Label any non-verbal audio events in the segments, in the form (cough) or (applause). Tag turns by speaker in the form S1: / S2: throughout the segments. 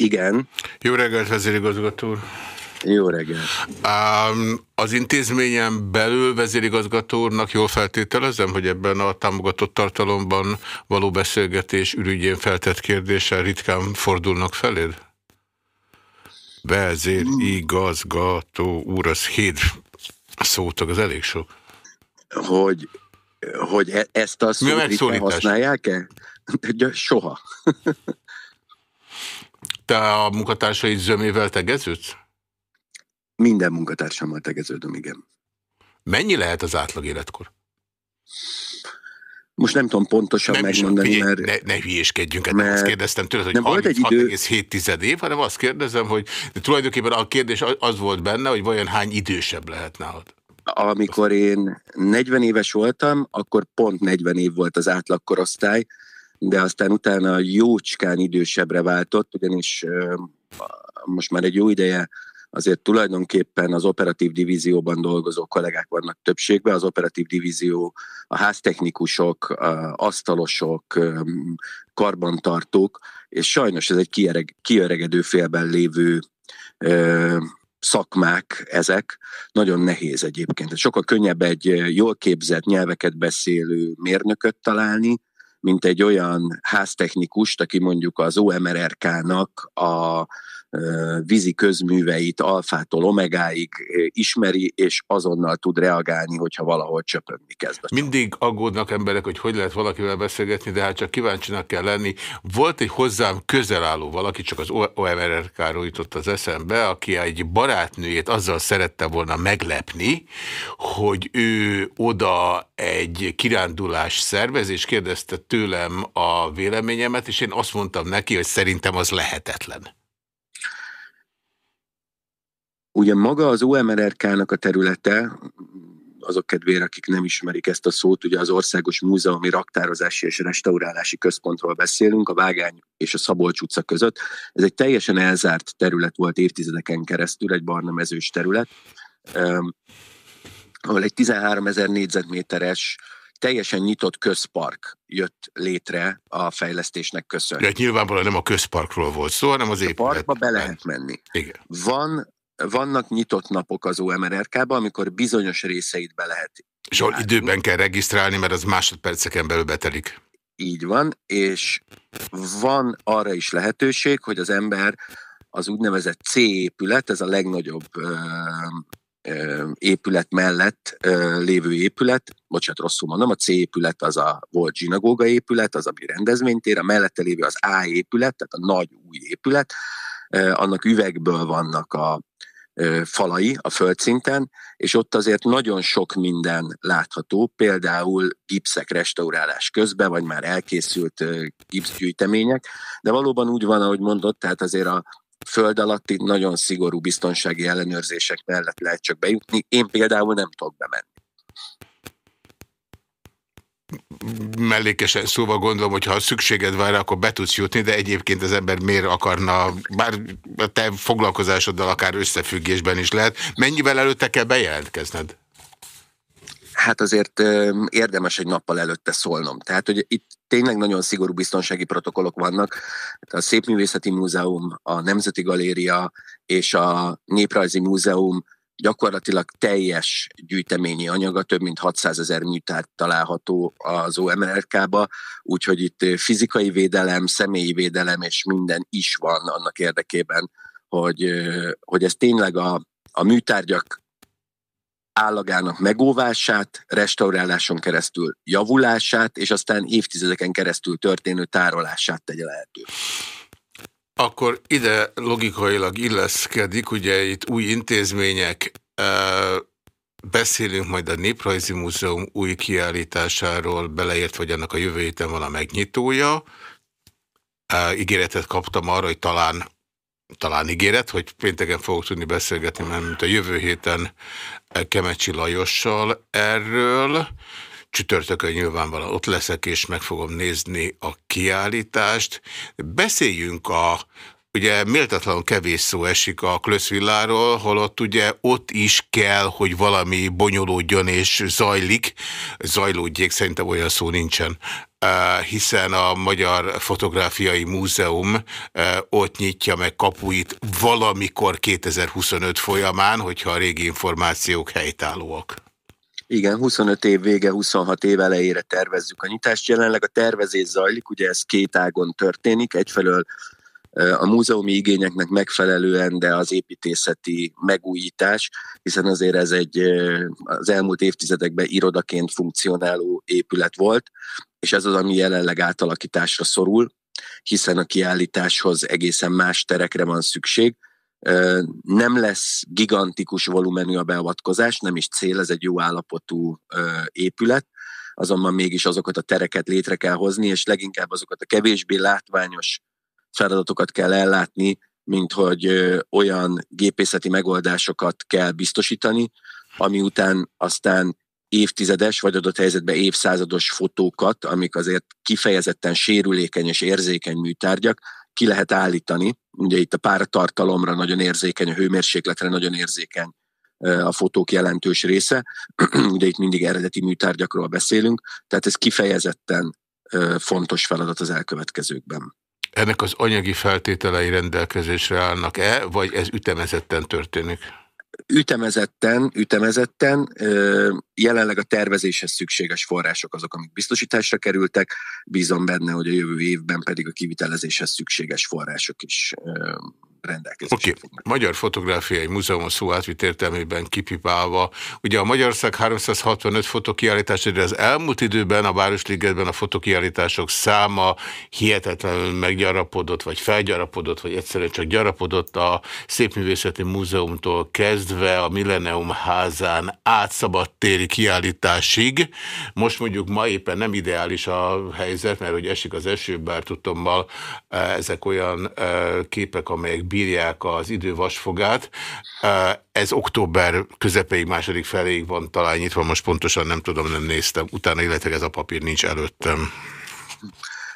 S1: Igen.
S2: Jó reggelt, vezérigazgató úr!
S1: Jó reggelt!
S2: Um, az intézményen belül vezérigazgató úrnak jól feltételezem, hogy ebben a támogatott tartalomban való beszélgetés ürügyén feltett kérdéssel ritkán fordulnak feléd? Vezérigazgató úr, az hét szótag, az elég sok.
S1: Hogy, hogy e- ezt a szót használják-e? (laughs) Soha.
S2: Te a munkatársaid zömével tegeződsz?
S1: Minden munkatársammal tegeződöm, igen.
S2: Mennyi lehet az átlag életkor?
S1: Most nem tudom pontosan nem megmondani, is,
S2: figyelj, mert... Ne, ne hülyéskedjünk, hát mert azt kérdeztem tőled, hogy 36,7 idő... év, hanem azt kérdezem, hogy de tulajdonképpen a kérdés az volt benne, hogy vajon hány idősebb lehet nálad?
S1: Amikor én 40 éves voltam, akkor pont 40 év volt az átlagkorosztály, de aztán utána jócskán idősebbre váltott, ugyanis most már egy jó ideje azért tulajdonképpen az operatív divízióban dolgozó kollégák vannak többségben. Az operatív divízió a háztechnikusok, a asztalosok, karbantartók, és sajnos ez egy kiereg, kiöregedő félben lévő szakmák ezek, nagyon nehéz egyébként. Sokkal könnyebb egy jól képzett nyelveket beszélő mérnököt találni, mint egy olyan háztechnikust, aki mondjuk az OMRRK-nak a vízi közműveit alfától omegáig ismeri, és azonnal tud reagálni, hogyha valahol csöpögni kezd.
S2: Mindig aggódnak emberek, hogy hogy lehet valakivel beszélgetni, de hát csak kíváncsinak kell lenni. Volt egy hozzám közel álló valaki, csak az OMRRK-ról jutott az eszembe, aki egy barátnőjét azzal szerette volna meglepni, hogy ő oda egy kirándulás szervez, és kérdezte tőlem a véleményemet, és én azt mondtam neki, hogy szerintem az lehetetlen.
S1: Ugye maga az OMRRK-nak a területe, azok kedvére, akik nem ismerik ezt a szót, ugye az Országos Múzeumi Raktározási és Restaurálási Központról beszélünk, a Vágány és a Szabolcs utca között. Ez egy teljesen elzárt terület volt évtizedeken keresztül, egy barna mezős terület, ahol egy 13 ezer négyzetméteres teljesen nyitott közpark jött létre a fejlesztésnek köszönhetően.
S2: De nyilvánvalóan nem a közparkról volt szó, hanem az épület.
S1: A parkba be lehet menni.
S2: Igen.
S1: Van vannak nyitott napok az OMRRK-ban, amikor bizonyos részeit be lehet
S2: És ahol időben kell regisztrálni, mert az másodperceken belül betelik.
S1: Így van, és van arra is lehetőség, hogy az ember az úgynevezett C épület, ez a legnagyobb ö, ö, épület mellett ö, lévő épület, bocsánat, rosszul mondom, a C épület az a volt zsinagóga épület, az, ami rendezvénytér, a mellette lévő az A épület, tehát a nagy új épület, annak üvegből vannak a, falai a földszinten, és ott azért nagyon sok minden látható, például gipszek restaurálás közben, vagy már elkészült gipszgyűjtemények, de valóban úgy van, ahogy mondott, tehát azért a föld alatti nagyon szigorú biztonsági ellenőrzések mellett lehet csak bejutni. Én például nem tudok bemenni
S2: mellékesen szóval gondolom, hogy ha szükséged van rá, akkor be tudsz jutni, de egyébként az ember miért akarna, bár te foglalkozásoddal akár összefüggésben is lehet. Mennyivel előtte kell bejelentkezned?
S1: Hát azért érdemes egy nappal előtte szólnom. Tehát, hogy itt tényleg nagyon szigorú biztonsági protokollok vannak. A Szépművészeti Múzeum, a Nemzeti Galéria és a Néprajzi Múzeum gyakorlatilag teljes gyűjteményi anyaga, több mint 600 ezer műtár található az OMRK-ba, úgyhogy itt fizikai védelem, személyi védelem és minden is van annak érdekében, hogy, hogy ez tényleg a, a műtárgyak állagának megóvását, restauráláson keresztül javulását, és aztán évtizedeken keresztül történő tárolását tegye lehető.
S2: Akkor ide logikailag illeszkedik, ugye itt új intézmények, beszélünk majd a Néprajzi Múzeum új kiállításáról, beleért, hogy annak a jövő héten van a megnyitója. Ígéretet kaptam arra, hogy talán talán ígéret, hogy pénteken fogok tudni beszélgetni, mert a jövő héten Kemecsi Lajossal erről. Csütörtökön nyilvánvalóan ott leszek, és meg fogom nézni a kiállítást. Beszéljünk a Ugye méltatlanul kevés szó esik a Klöszvilláról, holott ugye ott is kell, hogy valami bonyolódjon és zajlik, zajlódjék, szerintem olyan szó nincsen. hiszen a Magyar Fotográfiai Múzeum ott nyitja meg kapuit valamikor 2025 folyamán, hogyha a régi információk helytállóak.
S1: Igen, 25 év vége, 26 év elejére tervezzük a nyitást. Jelenleg a tervezés zajlik, ugye ez két ágon történik. Egyfelől a múzeumi igényeknek megfelelően, de az építészeti megújítás, hiszen azért ez egy az elmúlt évtizedekben irodaként funkcionáló épület volt, és ez az, ami jelenleg átalakításra szorul, hiszen a kiállításhoz egészen más terekre van szükség. Nem lesz gigantikus volumenű a beavatkozás, nem is cél, ez egy jó állapotú épület, azonban mégis azokat a tereket létre kell hozni, és leginkább azokat a kevésbé látványos feladatokat kell ellátni, mint hogy olyan gépészeti megoldásokat kell biztosítani, ami után aztán évtizedes, vagy adott helyzetben évszázados fotókat, amik azért kifejezetten sérülékeny és érzékeny műtárgyak, ki lehet állítani. Ugye itt a páratartalomra nagyon érzékeny, a hőmérsékletre nagyon érzékeny a fotók jelentős része. (clears throat) Ugye itt mindig eredeti műtárgyakról beszélünk, tehát ez kifejezetten fontos feladat az elkövetkezőkben.
S2: Ennek az anyagi feltételei rendelkezésre állnak-e, vagy ez ütemezetten történik?
S1: Ütemezetten, ütemezetten, jelenleg a tervezéshez szükséges források azok, amik biztosításra kerültek, bízom benne, hogy a jövő évben pedig a kivitelezéshez szükséges források is rendelkezésre
S2: okay. Magyar Fotográfiai Múzeum a szó átvit értelmében kipipálva. Ugye a Magyarország 365 fotokiállítás, de az elmúlt időben a Városligetben a fotokiállítások száma hihetetlenül meggyarapodott, vagy felgyarapodott, vagy egyszerűen csak gyarapodott a Szépművészeti Múzeumtól kezdve a Millennium házán átszabad téri kiállításig. Most mondjuk ma éppen nem ideális a helyzet, mert hogy esik az eső, bár tudtommal eh, ezek olyan eh, képek, amelyek bírják az idő vasfogát. Ez október közepéig, második feléig van talán nyitva, most pontosan nem tudom, nem néztem. Utána illetve ez a papír nincs előttem.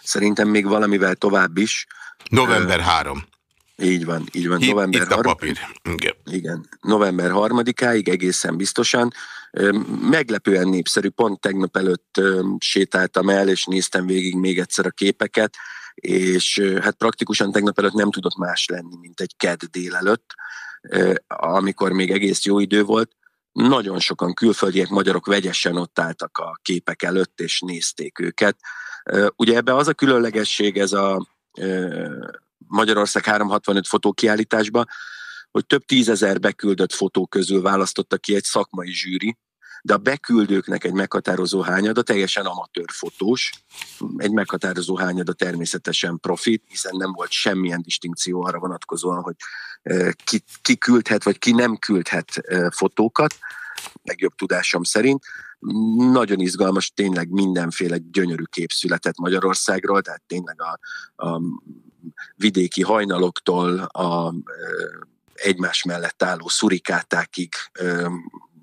S1: Szerintem még valamivel tovább is.
S2: November 3.
S1: Így van, így van.
S2: Itt, november itt a papír.
S1: Igen. Igen. November 3-áig egészen biztosan. Meglepően népszerű, pont tegnap előtt sétáltam el, és néztem végig még egyszer a képeket és hát praktikusan tegnap előtt nem tudott más lenni, mint egy ked délelőtt, amikor még egész jó idő volt. Nagyon sokan külföldiek, magyarok vegyesen ott álltak a képek előtt, és nézték őket. Ugye ebbe az a különlegesség ez a Magyarország 365 fotókiállításba, hogy több tízezer beküldött fotó közül választotta ki egy szakmai zsűri, de a beküldőknek egy meghatározó hányada teljesen amatőr fotós, egy meghatározó hányada természetesen profit, hiszen nem volt semmilyen distinkció arra vonatkozóan, hogy ki, ki küldhet vagy ki nem küldhet fotókat, legjobb tudásom szerint. Nagyon izgalmas, tényleg mindenféle gyönyörű kép született Magyarországról, tehát tényleg a, a vidéki hajnaloktól a egymás mellett álló szurikátákig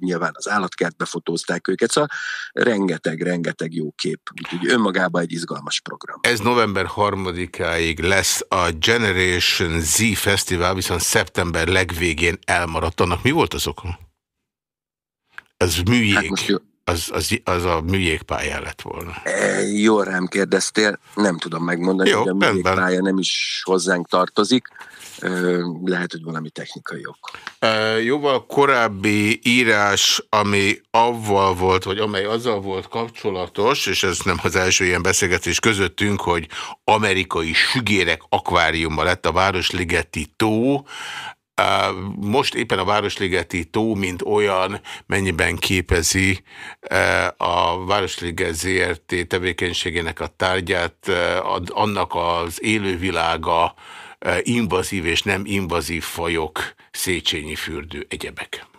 S1: nyilván az állatkertbe fotózták őket, szóval rengeteg, rengeteg jó kép. Úgyhogy önmagában egy izgalmas program.
S2: Ez november 3-áig lesz a Generation Z Fesztivál, viszont szeptember legvégén elmaradt. Annak mi volt az oka? Ez műjég. Hát most jó. Az, az, az a műjégpálya lett volna.
S1: E, jól rám kérdeztél, nem tudom megmondani, Jó, hogy a műjégpálya nem is hozzánk tartozik lehet, hogy valami technikai ok.
S2: Jóval korábbi írás, ami avval volt, vagy amely azzal volt kapcsolatos, és ez nem az első ilyen beszélgetés közöttünk, hogy amerikai sügérek akváriuma lett a Városligeti tó, most éppen a Városligeti tó, mint olyan, mennyiben képezi a Városliget ZRT tevékenységének a tárgyát, annak az élővilága, invazív és nem invazív fajok, Széchenyi fürdő, egyebek.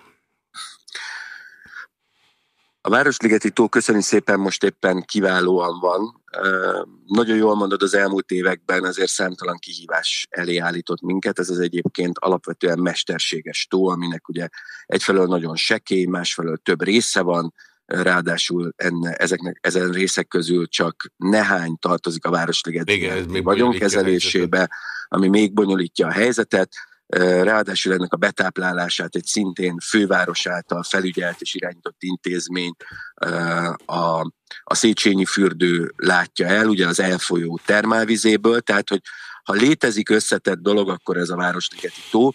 S1: A Városligeti tó köszönjük szépen most éppen kiválóan van. Nagyon jól mondod, az elmúlt években azért számtalan kihívás elé állított minket. Ez az egyébként alapvetően mesterséges tó, aminek ugye egyfelől nagyon sekély, másfelől több része van, ráadásul enne, ezeknek, ezen részek közül csak nehány tartozik a Városliget vagyonkezelésébe, ami még bonyolítja a helyzetet. Ráadásul ennek a betáplálását egy szintén főváros által felügyelt és irányított intézmény a, a Széchenyi fürdő látja el, ugye az elfolyó termálvizéből, tehát hogy ha létezik összetett dolog, akkor ez a Városligeti tó,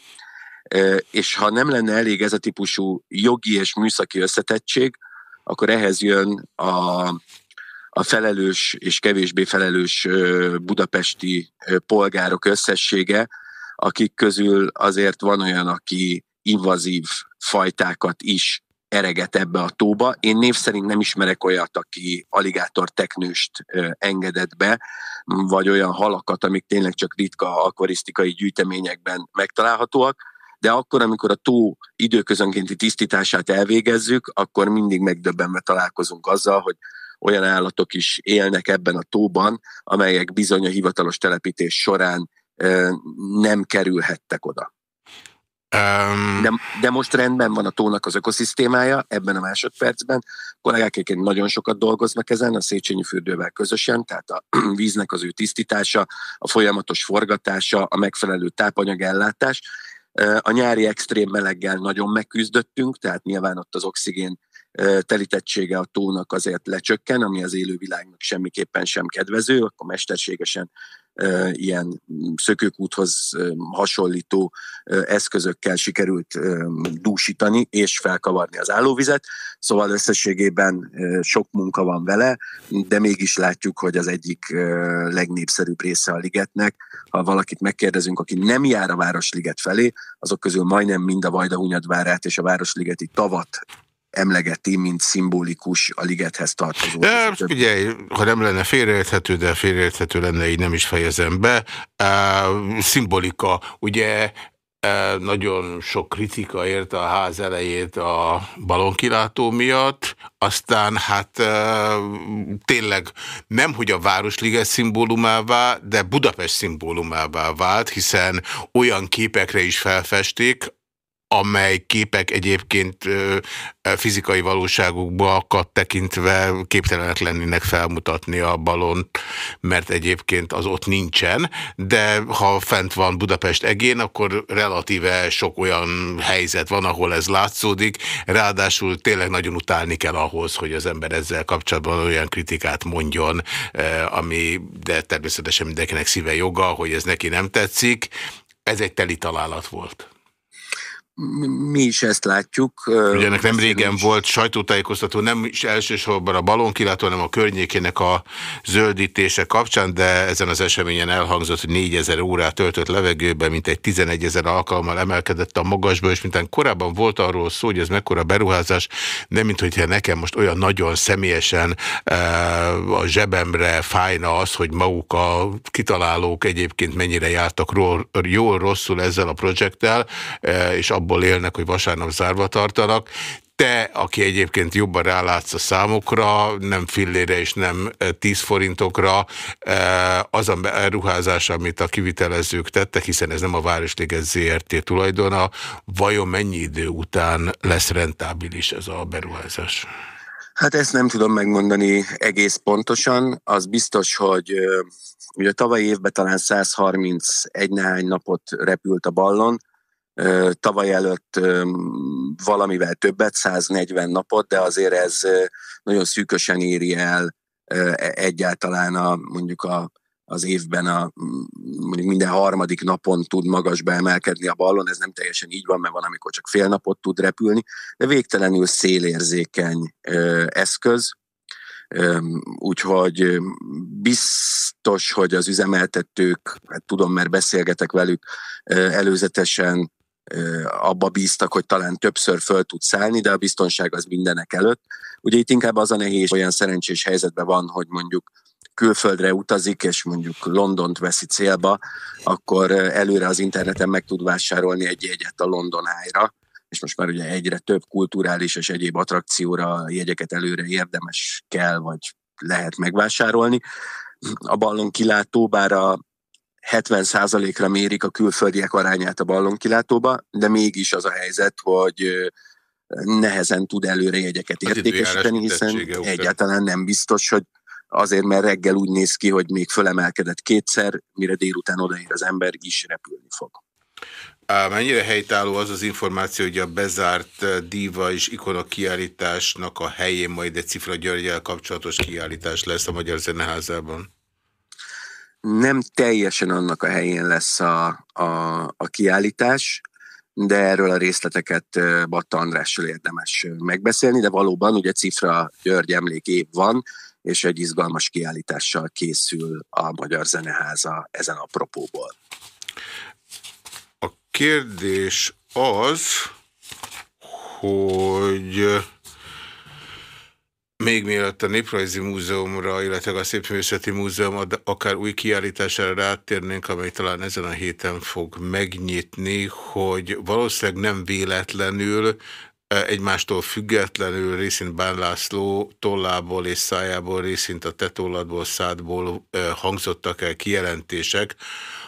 S1: és ha nem lenne elég ez a típusú jogi és műszaki összetettség, akkor ehhez jön a, a felelős és kevésbé felelős budapesti polgárok összessége, akik közül azért van olyan, aki invazív fajtákat is ereget ebbe a tóba. Én név szerint nem ismerek olyat, aki aligátor teknőst engedett be, vagy olyan halakat, amik tényleg csak ritka akvarisztikai gyűjteményekben megtalálhatóak, de akkor, amikor a tó időközönkénti tisztítását elvégezzük, akkor mindig megdöbbenve találkozunk azzal, hogy olyan állatok is élnek ebben a tóban, amelyek bizony a hivatalos telepítés során nem kerülhettek oda. Um... De, de most rendben van a tónak az ökoszisztémája ebben a másodpercben. Kollégák egyébként nagyon sokat dolgoznak ezen, a Széchenyi fürdővel közösen, tehát a (clears throat) víznek az ő tisztítása, a folyamatos forgatása, a megfelelő tápanyagellátás. A nyári extrém meleggel nagyon megküzdöttünk, tehát nyilván ott az oxigén telítettsége a tónak azért lecsökken, ami az élővilágnak semmiképpen sem kedvező, akkor mesterségesen ilyen szökőkúthoz hasonlító eszközökkel sikerült dúsítani és felkavarni az állóvizet. Szóval összességében sok munka van vele, de mégis látjuk, hogy az egyik legnépszerűbb része a ligetnek. Ha valakit megkérdezünk, aki nem jár a Városliget felé, azok közül majdnem mind a Vajdahunyadvárát és a Városligeti tavat emlegeti, mint szimbolikus a ligethez tartozó.
S2: De, figyelj, ha nem lenne félreérthető, de félreérthető lenne, így nem is fejezem be. Uh, szimbolika, ugye nagyon sok kritika érte a ház elejét a balonkilátó miatt, aztán hát tényleg nem, hogy a Városliget szimbólumává, de Budapest szimbólumává vált, hiszen olyan képekre is felfesték, amely képek egyébként fizikai valóságukbakat tekintve képtelenek lennének felmutatni a balon, mert egyébként az ott nincsen, de ha fent van Budapest egén, akkor relatíve sok olyan helyzet van, ahol ez látszódik, ráadásul tényleg nagyon utálni kell ahhoz, hogy az ember ezzel kapcsolatban olyan kritikát mondjon, ami, de természetesen mindenkinek szíve joga, hogy ez neki nem tetszik. Ez egy teli találat volt
S1: mi is ezt látjuk.
S2: Ugye ennek nem régen is. volt sajtótájékoztató, nem is elsősorban a balonkilátó, hanem a környékének a zöldítése kapcsán, de ezen az eseményen elhangzott, hogy 4000 órát töltött levegőben, mint egy 11 ezer alkalommal emelkedett a magasba, és mintán korábban volt arról szó, hogy ez mekkora beruházás, nem mint hogyha nekem most olyan nagyon személyesen a zsebemre fájna az, hogy maguk a kitalálók egyébként mennyire jártak jól, rosszul ezzel a projekttel, és abban abból élnek, hogy vasárnap zárva tartanak. Te, aki egyébként jobban rálátsz a számokra, nem fillére és nem 10 forintokra, az a beruházás, amit a kivitelezők tettek, hiszen ez nem a Városliget ZRT tulajdona, vajon mennyi idő után lesz rentábilis ez a beruházás?
S1: Hát ezt nem tudom megmondani egész pontosan. Az biztos, hogy ugye tavaly évben talán 131 nehány napot repült a ballon, tavaly előtt valamivel többet, 140 napot, de azért ez nagyon szűkösen éri el e, egyáltalán a, mondjuk a, az évben a, mondjuk minden harmadik napon tud magasba emelkedni a ballon, ez nem teljesen így van, mert van, amikor csak fél napot tud repülni, de végtelenül szélérzékeny eszköz, Úgyhogy biztos, hogy az üzemeltetők, hát tudom, mert beszélgetek velük előzetesen, abba bíztak, hogy talán többször föl tud szállni, de a biztonság az mindenek előtt. Ugye itt inkább az a nehéz, olyan szerencsés helyzetben van, hogy mondjuk külföldre utazik, és mondjuk Londont veszi célba, akkor előre az interneten meg tud vásárolni egy jegyet a London Eye-ra, és most már ugye egyre több kulturális és egyéb attrakcióra jegyeket előre érdemes kell, vagy lehet megvásárolni. A ballon kilátó, bár a 70%-ra mérik a külföldiek arányát a ballonkilátóba, de mégis az a helyzet, hogy nehezen tud előre jegyeket értékesíteni, hiszen egyáltalán nem biztos, hogy azért, mert reggel úgy néz ki, hogy még fölemelkedett kétszer, mire délután odaér az ember, is repülni fog.
S2: Mennyire helytálló az az információ, hogy a bezárt díva és ikona kiállításnak a helyén majd egy Cifra Györgyel kapcsolatos kiállítás lesz a Magyar Zeneházában?
S1: Nem teljesen annak a helyén lesz a, a, a kiállítás, de erről a részleteket Batta Andrással érdemes megbeszélni, de valóban ugye Cifra György emlékév van, és egy izgalmas kiállítással készül a Magyar Zeneháza ezen a propóból.
S2: A kérdés az, hogy még mielőtt a Néprajzi Múzeumra, illetve a Szépművészeti Múzeum akár új kiállítására rátérnénk, amely talán ezen a héten fog megnyitni, hogy valószínűleg nem véletlenül egymástól függetlenül részint Bán László tollából és szájából, részint a tetollatból, szádból hangzottak el kijelentések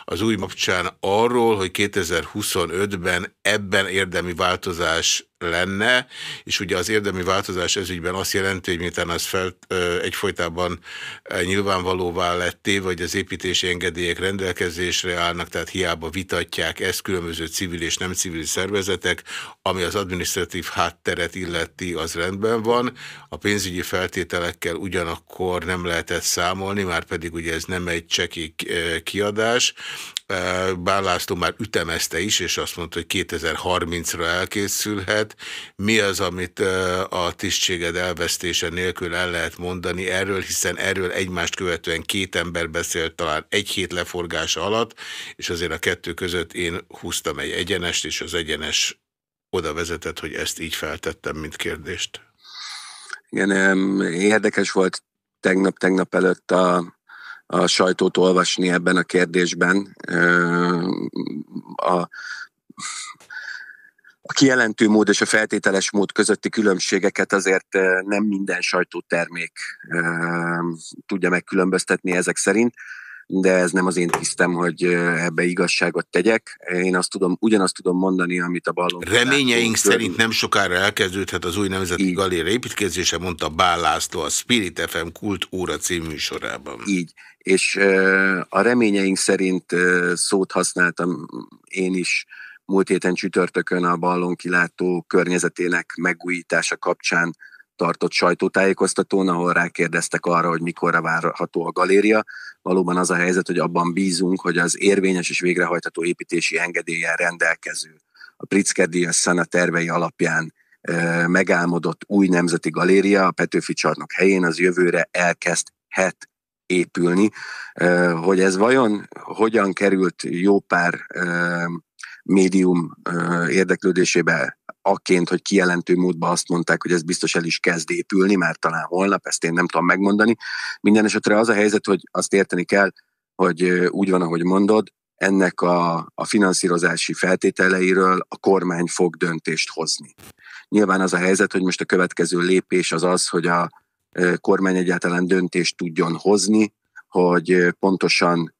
S2: az új mapcsán arról, hogy 2025-ben ebben érdemi változás lenne, és ugye az érdemi változás ezügyben azt jelenti, hogy miután az fel, egyfolytában nyilvánvalóvá letté, vagy az építési engedélyek rendelkezésre állnak, tehát hiába vitatják ezt különböző civil és nem civil szervezetek, ami az administratív hátteret illeti, az rendben van. A pénzügyi feltételekkel ugyanakkor nem lehetett számolni, már pedig ugye ez nem egy cseki kiadás. Bár László már ütemezte is, és azt mondta, hogy 2030-ra elkészülhet. Mi az, amit a tisztséged elvesztése nélkül el lehet mondani erről, hiszen erről egymást követően két ember beszélt talán egy hét leforgása alatt, és azért a kettő között én húztam egy egyenest, és az egyenes oda vezetett, hogy ezt így feltettem, mint kérdést.
S1: Igen, érdekes volt tegnap-tegnap előtt a a sajtót olvasni ebben a kérdésben. A, a kijelentő mód és a feltételes mód közötti különbségeket azért nem minden sajtótermék tudja megkülönböztetni ezek szerint de ez nem az én tisztem, hogy ebbe igazságot tegyek. Én azt tudom, ugyanazt tudom mondani, amit a ballon.
S2: Reményeink szerint nem sokára elkezdődhet az új nemzeti Így. galéria építkezése, mondta Bál László a Spirit FM Kult óra című sorában.
S1: Így. És a reményeink szerint szót használtam én is múlt héten csütörtökön a ballon kilátó környezetének megújítása kapcsán tartott sajtótájékoztatón, ahol rákérdeztek arra, hogy mikorra várható a galéria. Valóban az a helyzet, hogy abban bízunk, hogy az érvényes és végrehajtható építési engedélyen rendelkező a Pritzker Szana tervei alapján e, megálmodott új nemzeti galéria a Petőfi csarnok helyén az jövőre elkezdhet épülni. Hogy ez vajon hogyan került jó pár médium érdeklődésébe akként, hogy kijelentő módban azt mondták, hogy ez biztos el is kezd épülni, már talán holnap, ezt én nem tudom megmondani. Minden esetre az a helyzet, hogy azt érteni kell, hogy úgy van, ahogy mondod, ennek a, a finanszírozási feltételeiről a kormány fog döntést hozni. Nyilván az a helyzet, hogy most a következő lépés az az, hogy a kormány egyáltalán döntést tudjon hozni, hogy pontosan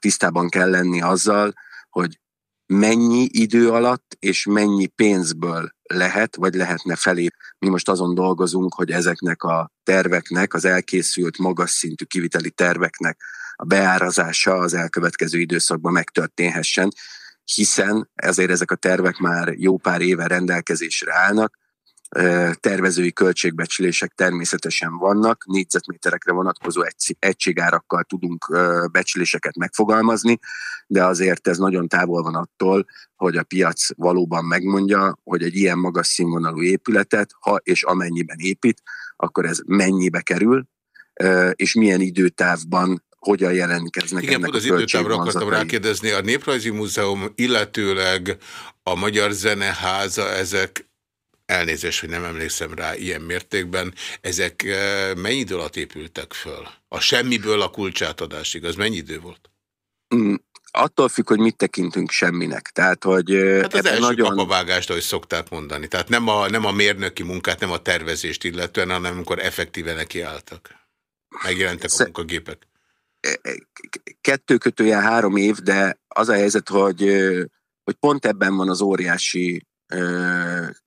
S1: tisztában kell lenni azzal, hogy mennyi idő alatt és mennyi pénzből lehet, vagy lehetne felé. Mi most azon dolgozunk, hogy ezeknek a terveknek, az elkészült magas szintű kiviteli terveknek a beárazása az elkövetkező időszakban megtörténhessen, hiszen ezért ezek a tervek már jó pár éve rendelkezésre állnak, tervezői költségbecslések természetesen vannak, négyzetméterekre vonatkozó egységárakkal tudunk becsléseket megfogalmazni, de azért ez nagyon távol van attól, hogy a piac valóban megmondja, hogy egy ilyen magas színvonalú épületet, ha és amennyiben épít, akkor ez mennyibe kerül, és milyen időtávban hogyan jelentkeznek
S2: Igen, ennek az időtávra akartam rákérdezni. A Néprajzi Múzeum, illetőleg a Magyar Zeneháza, ezek elnézést, hogy nem emlékszem rá ilyen mértékben, ezek eh, mennyi idő alatt épültek föl? A semmiből a kulcsátadásig, az mennyi idő volt?
S1: Mm, attól függ, hogy mit tekintünk semminek. Tehát, hogy
S2: eh, hát az első nagyon... kapavágást, ahogy szokták mondani. Tehát nem a, nem a mérnöki munkát, nem a tervezést illetően, hanem amikor effektíve nekiálltak. Megjelentek a munkagépek.
S1: E, kettő kötője három év, de az a helyzet, hogy, hogy pont ebben van az óriási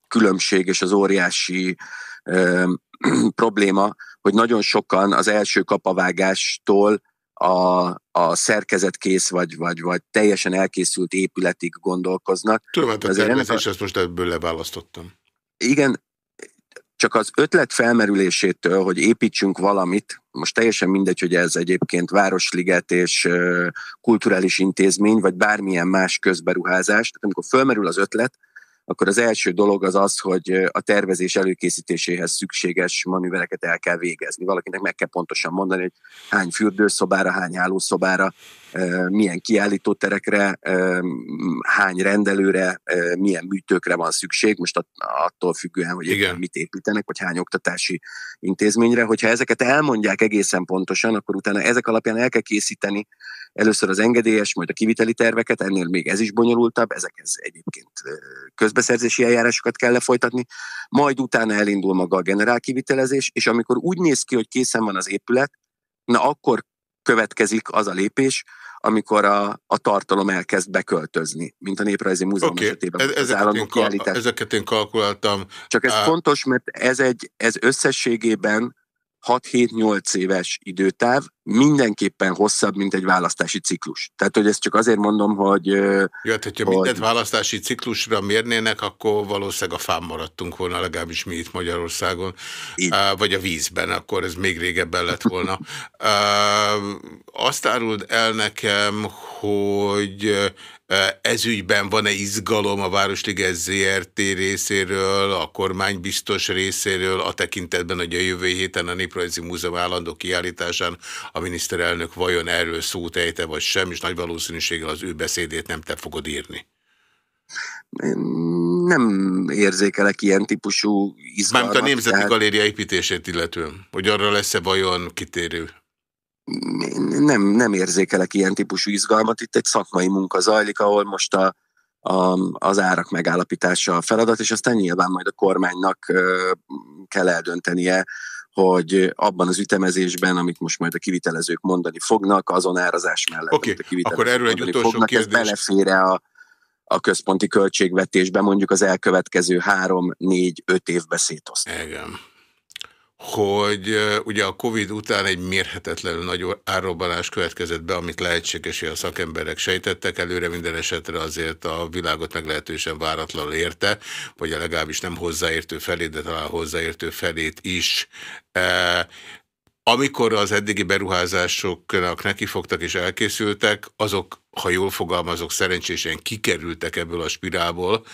S1: különbség és az óriási ö, (clears throat) probléma, hogy nagyon sokan az első kapavágástól a, a szerkezetkész vagy, vagy, vagy teljesen elkészült épületig gondolkoznak.
S2: Tudom, hát a tervezés, ezt most ebből leválasztottam.
S1: Igen, csak az ötlet felmerülésétől, hogy építsünk valamit, most teljesen mindegy, hogy ez egyébként Városliget és kulturális intézmény, vagy bármilyen más közberuházás, tehát amikor felmerül az ötlet, akkor az első dolog az az, hogy a tervezés előkészítéséhez szükséges manővereket el kell végezni. Valakinek meg kell pontosan mondani, hogy hány fürdőszobára, hány hálószobára, milyen kiállítóterekre, hány rendelőre, milyen műtőkre van szükség, most attól függően, hogy Igen. mit építenek, vagy hány oktatási intézményre. Hogyha ezeket elmondják egészen pontosan, akkor utána ezek alapján el kell készíteni először az engedélyes, majd a kiviteli terveket, ennél még ez is bonyolultabb, ezekhez egyébként közbeszerzési eljárásokat kell lefolytatni, majd utána elindul maga a generál kivitelezés, és amikor úgy néz ki, hogy készen van az épület, na akkor következik az a lépés, amikor a, a tartalom elkezd beköltözni, mint a Néprajzi Múzeum okay. esetében.
S2: Ez, ezeket, én kal- ezeket én kalkuláltam.
S1: Csak ez uh, fontos, mert ez, egy, ez összességében 6-7-8 éves időtáv mindenképpen hosszabb, mint egy választási ciklus. Tehát, hogy ezt csak azért mondom, hogy...
S2: Jó, hát, hogyha hogy... mindent választási ciklusra mérnének, akkor valószínűleg a fám maradtunk volna, legalábbis mi itt Magyarországon, Így. vagy a vízben, akkor ez még régebben lett volna. (laughs) Azt áruld el nekem, hogy ezügyben van-e izgalom a Városliges ZRT részéről, a kormány biztos részéről, a tekintetben, hogy a jövő héten a Néprajzi Múzeum állandó kiállításán a miniszterelnök vajon erről szót ejte, vagy sem, és nagy valószínűséggel az ő beszédét nem te fogod írni.
S1: Nem érzékelek ilyen típusú izgalmat.
S2: Mármint a Nemzeti tehát... Galéria építését illetően, hogy arra lesz-e vajon kitérő?
S1: Nem, nem érzékelek ilyen típusú izgalmat. Itt egy szakmai munka zajlik, ahol most a, a, az árak megállapítása a feladat, és aztán nyilván majd a kormánynak kell eldöntenie, hogy abban az ütemezésben, amit most majd a kivitelezők mondani fognak, azon árazás mellett,
S2: okay, a kivitelezők akkor erről egy utolsó fognak, kérdés.
S1: ez belefére a, a központi költségvetésbe mondjuk az elkövetkező három, négy, öt évbe szétoszt.
S2: Igen hogy ugye a Covid után egy mérhetetlenül nagy árrobbanás következett be, amit lehetséges, hogy a szakemberek sejtettek. Előre minden esetre azért a világot meglehetősen váratlanul érte, vagy legalábbis nem hozzáértő felét, de talán hozzáértő felét is. Amikor az eddigi beruházásoknak nekifogtak és elkészültek, azok, ha jól fogalmazok, szerencsésen kikerültek ebből a spirálból.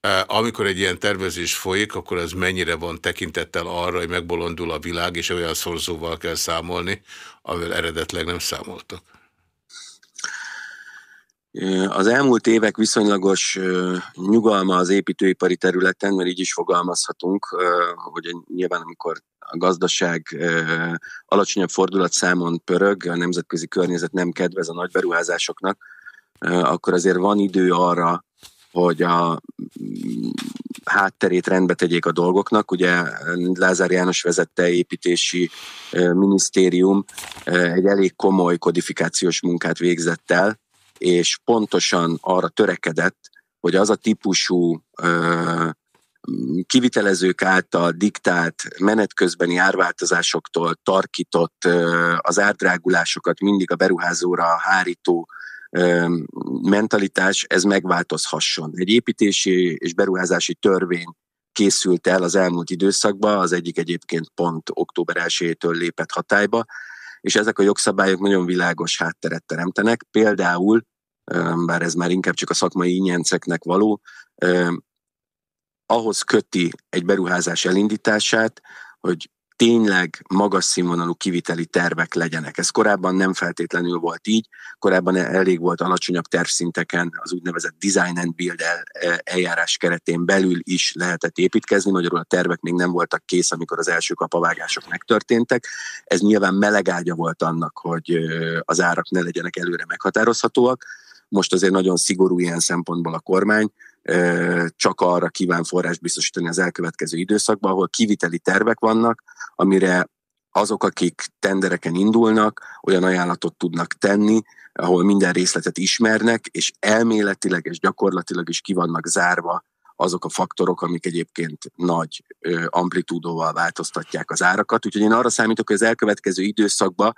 S2: E, amikor egy ilyen tervezés folyik, akkor az mennyire van tekintettel arra, hogy megbolondul a világ, és olyan szorzóval kell számolni, amivel eredetleg nem számoltak?
S1: Az elmúlt évek viszonylagos nyugalma az építőipari területen, mert így is fogalmazhatunk, hogy nyilván amikor a gazdaság alacsonyabb fordulatszámon pörög, a nemzetközi környezet nem kedvez a nagy beruházásoknak, akkor azért van idő arra, hogy a mm, hátterét rendbe tegyék a dolgoknak. Ugye Lázár János vezette építési minisztérium egy elég komoly kodifikációs munkát végzett el, és pontosan arra törekedett, hogy az a típusú kivitelezők által diktált menetközbeni árváltozásoktól tarkított az árdrágulásokat mindig a beruházóra hárító mentalitás, ez megváltozhasson. Egy építési és beruházási törvény készült el az elmúlt időszakban, az egyik egyébként pont október 1-től lépett hatályba, és ezek a jogszabályok nagyon világos hátteret teremtenek. Például, bár ez már inkább csak a szakmai ingyenceknek való, ahhoz köti egy beruházás elindítását, hogy tényleg magas színvonalú kiviteli tervek legyenek. Ez korábban nem feltétlenül volt így, korábban elég volt alacsonyabb tervszinteken az úgynevezett design and build eljárás keretén belül is lehetett építkezni, magyarul a tervek még nem voltak kész, amikor az első kapavágások megtörténtek. Ez nyilván melegágya volt annak, hogy az árak ne legyenek előre meghatározhatóak. Most azért nagyon szigorú ilyen szempontból a kormány, csak arra kíván forrás biztosítani az elkövetkező időszakban, ahol kiviteli tervek vannak, amire azok, akik tendereken indulnak, olyan ajánlatot tudnak tenni, ahol minden részletet ismernek, és elméletileg és gyakorlatilag is ki vannak zárva azok a faktorok, amik egyébként nagy amplitúdóval változtatják az árakat. Úgyhogy én arra számítok, hogy az elkövetkező időszakban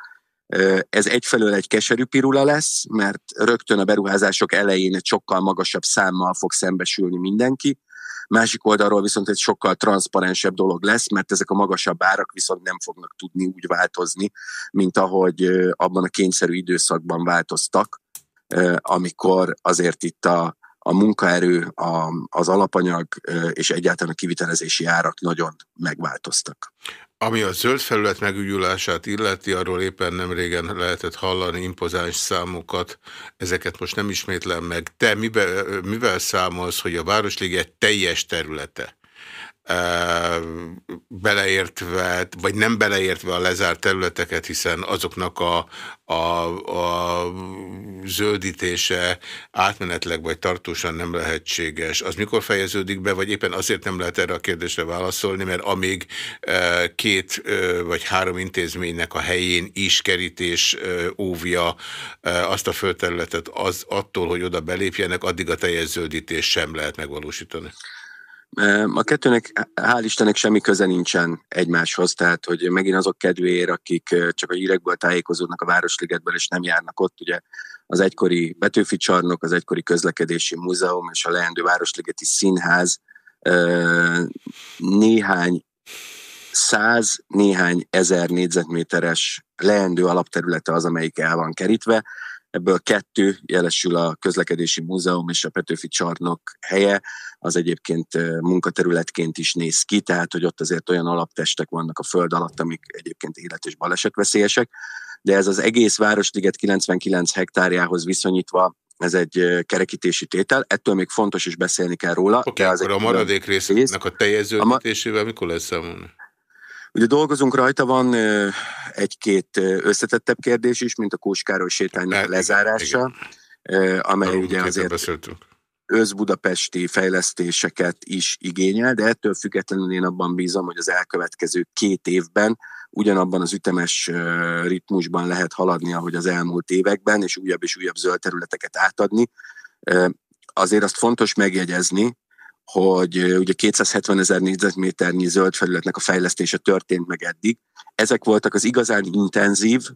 S1: Ez egyfelől egy keserű pirula lesz, mert rögtön a beruházások elején egy sokkal magasabb számmal fog szembesülni mindenki, Másik oldalról viszont egy sokkal transzparensebb dolog lesz, mert ezek a magasabb árak viszont nem fognak tudni úgy változni, mint ahogy abban a kényszerű időszakban változtak, amikor azért itt a, a munkaerő, a, az alapanyag és egyáltalán a kivitelezési árak nagyon megváltoztak.
S2: Ami a zöld felület megügyulását illeti, arról éppen nem régen lehetett hallani impozáns számokat, ezeket most nem ismétlem meg. Te mivel, mivel számolsz, hogy a Városliget teljes területe beleértve, vagy nem beleértve a lezárt területeket, hiszen azoknak a, a, a zöldítése átmenetleg vagy tartósan nem lehetséges. Az mikor fejeződik be, vagy éppen azért nem lehet erre a kérdésre válaszolni, mert amíg két vagy három intézménynek a helyén is kerítés óvja azt a földterületet az attól, hogy oda belépjenek, addig a teljes zöldítés sem lehet megvalósítani.
S1: A kettőnek hál' Istennek semmi köze nincsen egymáshoz, tehát hogy megint azok kedvéért, akik csak a hírekből tájékozódnak a Városligetből, és nem járnak ott, ugye az egykori Betőfi csarnok, az egykori közlekedési múzeum és a leendő Városligeti Színház néhány száz, néhány ezer négyzetméteres leendő alapterülete az, amelyik el van kerítve, ebből kettő jelesül a közlekedési múzeum és a Petőfi csarnok helye, az egyébként munkaterületként is néz ki, tehát hogy ott azért olyan alaptestek vannak a föld alatt, amik egyébként élet- és balesetveszélyesek, de ez az egész Városliget 99 hektárjához viszonyítva ez egy kerekítési tétel, ettől még fontos is beszélni kell róla.
S2: Oké, okay, akkor a maradék résznek a teljeződítésével mikor lesz számolni?
S1: Ugye dolgozunk rajta, van egy-két összetettebb kérdés is, mint a Kóskároly sétánynak lezárása, igen. amely Arról ugye azért beszéltünk. összbudapesti fejlesztéseket is igényel, de ettől függetlenül én abban bízom, hogy az elkövetkező két évben ugyanabban az ütemes ritmusban lehet haladni, ahogy az elmúlt években, és újabb és újabb zöld területeket átadni. Azért azt fontos megjegyezni, hogy ugye 270 ezer négyzetméternyi zöld felületnek a fejlesztése történt meg eddig. Ezek voltak az igazán intenzív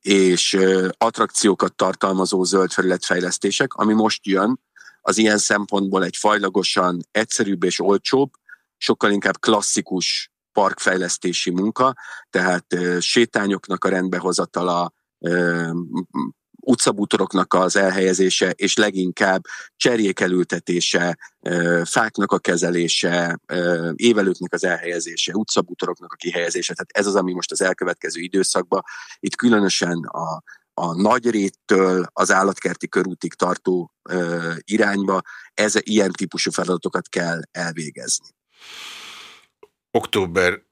S1: és attrakciókat tartalmazó zöld felületfejlesztések, ami most jön, az ilyen szempontból egy fajlagosan egyszerűbb és olcsóbb, sokkal inkább klasszikus parkfejlesztési munka, tehát sétányoknak a rendbehozatala, utcabútoroknak az elhelyezése, és leginkább cserjék elültetése, fáknak a kezelése, évelőknek az elhelyezése, utcabútoroknak a kihelyezése. Tehát ez az, ami most az elkövetkező időszakban itt különösen a, a nagyréttől az állatkerti körútig tartó irányba ez ilyen típusú feladatokat kell elvégezni.
S2: Október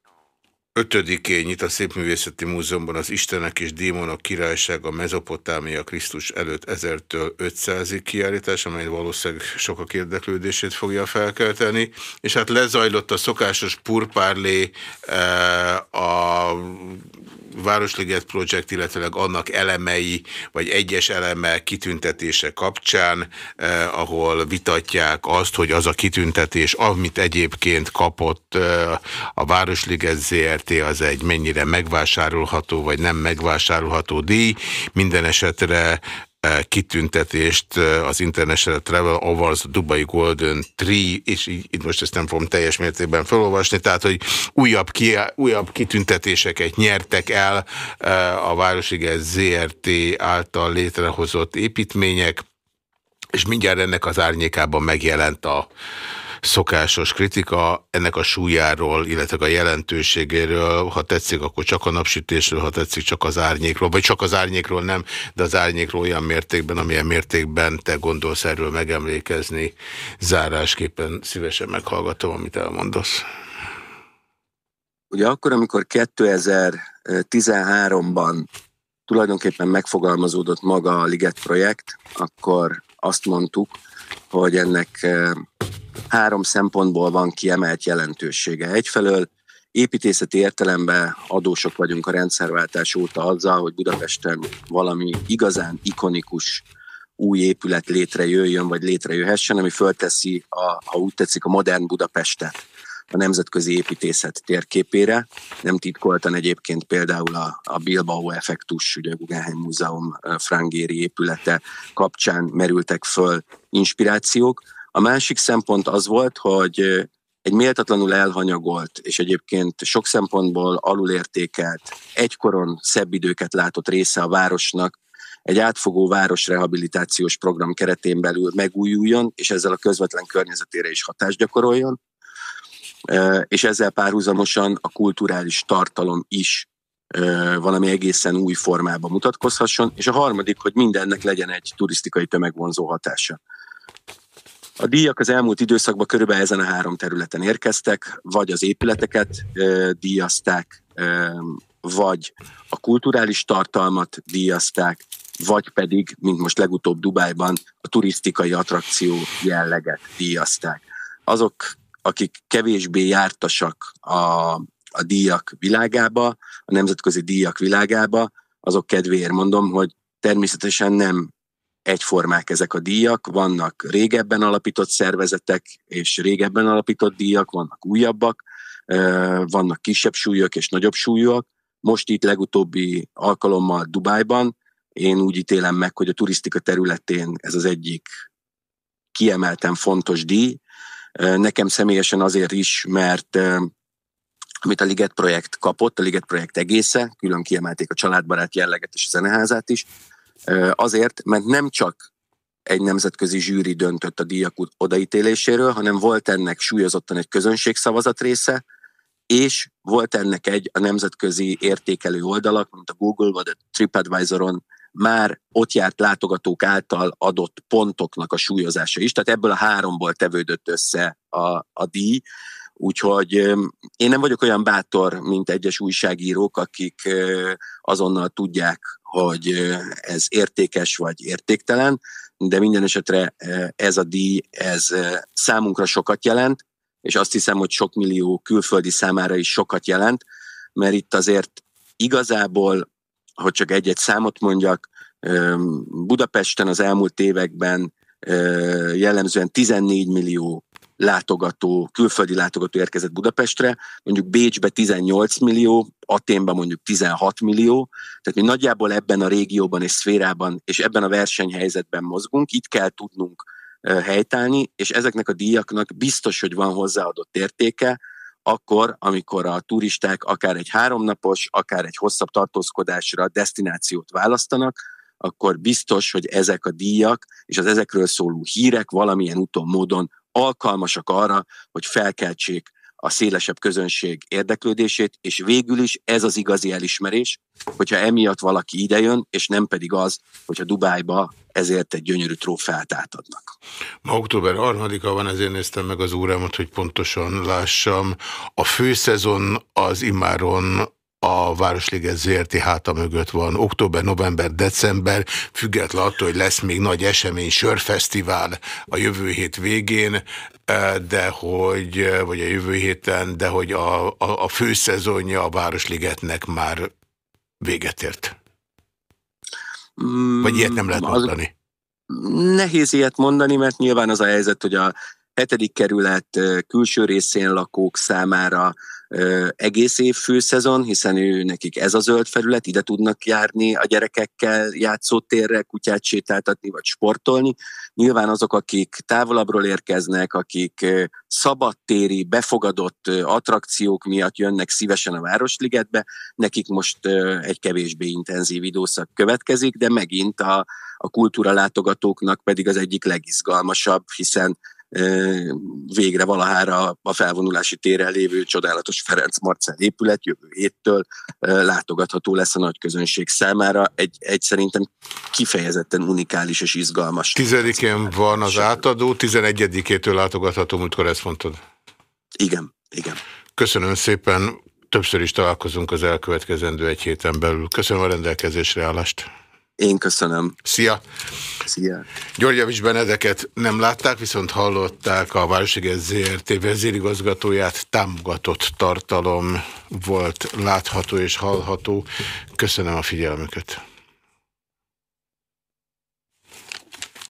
S2: 5-én nyit a Szépművészeti Múzeumban az Istenek és Démonok királysága Mezopotámia Krisztus előtt 1000-től 500-ig kiállítás, amely valószínűleg sokak érdeklődését fogja felkelteni, és hát lezajlott a szokásos purpárlé eh, a Városliget Project, illetőleg annak elemei, vagy egyes eleme kitüntetése kapcsán, eh, ahol vitatják azt, hogy az a kitüntetés, amit egyébként kapott eh, a Városliget ZRT, az egy mennyire megvásárolható, vagy nem megvásárolható díj. Minden esetre kitüntetést az International Travel Awards Dubai Golden Tree, és így, így most ezt nem fogom teljes mértékben felolvasni, tehát, hogy újabb, ki, újabb kitüntetéseket nyertek el a Városiges ZRT által létrehozott építmények, és mindjárt ennek az árnyékában megjelent a szokásos kritika ennek a súlyáról, illetve a jelentőségéről, ha tetszik, akkor csak a napsütésről, ha tetszik, csak az árnyékról, vagy csak az árnyékról nem, de az árnyékról olyan mértékben, amilyen mértékben te gondolsz erről megemlékezni. Zárásképpen szívesen meghallgatom, amit elmondasz.
S1: Ugye akkor, amikor 2013-ban tulajdonképpen megfogalmazódott maga a Liget projekt, akkor azt mondtuk, hogy ennek három szempontból van kiemelt jelentősége. Egyfelől építészeti értelemben adósok vagyunk a rendszerváltás óta azzal, hogy Budapesten valami igazán ikonikus új épület létrejöjjön, vagy létrejöhessen, ami fölteszi, a, ha úgy tetszik, a modern Budapestet a nemzetközi építészet térképére. Nem titkoltan egyébként például a, a Bilbao effektus, ugye a Guggenheim Múzeum frangéri épülete kapcsán merültek föl inspirációk. A másik szempont az volt, hogy egy méltatlanul elhanyagolt, és egyébként sok szempontból alulértékelt, egykoron szebb időket látott része a városnak egy átfogó városrehabilitációs program keretén belül megújuljon, és ezzel a közvetlen környezetére is hatást gyakoroljon, és ezzel párhuzamosan a kulturális tartalom is valami egészen új formában mutatkozhasson, és a harmadik, hogy mindennek legyen egy turisztikai tömegvonzó hatása. A díjak az elmúlt időszakban körülbelül ezen a három területen érkeztek, vagy az épületeket díjazták, vagy a kulturális tartalmat díjazták, vagy pedig, mint most legutóbb Dubájban, a turisztikai attrakció jelleget díjazták. Azok, akik kevésbé jártasak a, a díjak világába, a nemzetközi díjak világába, azok kedvéért mondom, hogy természetesen nem egyformák ezek a díjak, vannak régebben alapított szervezetek, és régebben alapított díjak, vannak újabbak, vannak kisebb súlyok és nagyobb súlyok. Most itt legutóbbi alkalommal Dubájban én úgy ítélem meg, hogy a turisztika területén ez az egyik kiemelten fontos díj. Nekem személyesen azért is, mert amit a Liget projekt kapott, a Liget projekt egésze, külön kiemelték a családbarát jelleget és a zeneházát is, azért, mert nem csak egy nemzetközi zsűri döntött a díjak odaítéléséről, hanem volt ennek súlyozottan egy közönségszavazat része, és volt ennek egy a nemzetközi értékelő oldalak, mint a Google vagy a TripAdvisoron már ott járt látogatók által adott pontoknak a súlyozása is, tehát ebből a háromból tevődött össze a, a díj, úgyhogy én nem vagyok olyan bátor, mint egyes újságírók, akik azonnal tudják, hogy ez értékes vagy értéktelen, de minden esetre ez a díj, ez számunkra sokat jelent, és azt hiszem, hogy sok millió külföldi számára is sokat jelent, mert itt azért igazából hogy csak egy-egy számot mondjak, Budapesten az elmúlt években jellemzően 14 millió látogató, külföldi látogató érkezett Budapestre, mondjuk Bécsbe 18 millió, Aténban mondjuk 16 millió, tehát mi nagyjából ebben a régióban és szférában és ebben a versenyhelyzetben mozgunk, itt kell tudnunk helytállni, és ezeknek a díjaknak biztos, hogy van hozzáadott értéke, akkor, amikor a turisták akár egy háromnapos, akár egy hosszabb tartózkodásra destinációt választanak, akkor biztos, hogy ezek a díjak és az ezekről szóló hírek valamilyen úton, módon alkalmasak arra, hogy felkeltsék a szélesebb közönség érdeklődését, és végül is ez az igazi elismerés, hogyha emiatt valaki idejön, és nem pedig az, hogyha Dubájba ezért egy gyönyörű trófeát átadnak.
S2: Ma október 3-a van, ezért néztem meg az órámat, hogy pontosan lássam. A főszezon az imáron a Városliget ZRT háta mögött van. Október, november, december, független attól, hogy lesz még nagy esemény, sörfesztivál a jövő hét végén, eh, de hogy, eh, vagy a jövő héten, de hogy a, a, a főszezonja a Városligetnek már véget ért. Vagy ilyet nem lehet mondani?
S1: Nehéz ilyet mondani, mert nyilván az a helyzet, hogy a hetedik kerület eh, külső részén lakók számára egész év főszezon, hiszen ő nekik ez a zöld felület, ide tudnak járni a gyerekekkel játszótérre, kutyát sétáltatni vagy sportolni. Nyilván azok, akik távolabbról érkeznek, akik szabadtéri, befogadott attrakciók miatt jönnek szívesen a Városligetbe, nekik most egy kevésbé intenzív időszak következik, de megint a, a kultúra látogatóknak pedig az egyik legizgalmasabb, hiszen végre valahára a felvonulási téren lévő csodálatos Ferenc Marcel épület jövő héttől látogatható lesz a nagy közönség számára. Egy, egy szerintem kifejezetten unikális és izgalmas.
S2: Tizedikén van az átadó, tizenegyedikétől látogatható, múltkor ezt mondtad?
S1: Igen, igen.
S2: Köszönöm szépen, többször is találkozunk az elkövetkezendő egy héten belül. Köszönöm a rendelkezésre állást.
S1: Én köszönöm.
S2: Szia!
S1: Szia!
S2: Györgyevics Benedeket nem látták, viszont hallották a Városiges ZRT vezérigazgatóját, támogatott tartalom volt látható és hallható. Köszönöm a figyelmüket.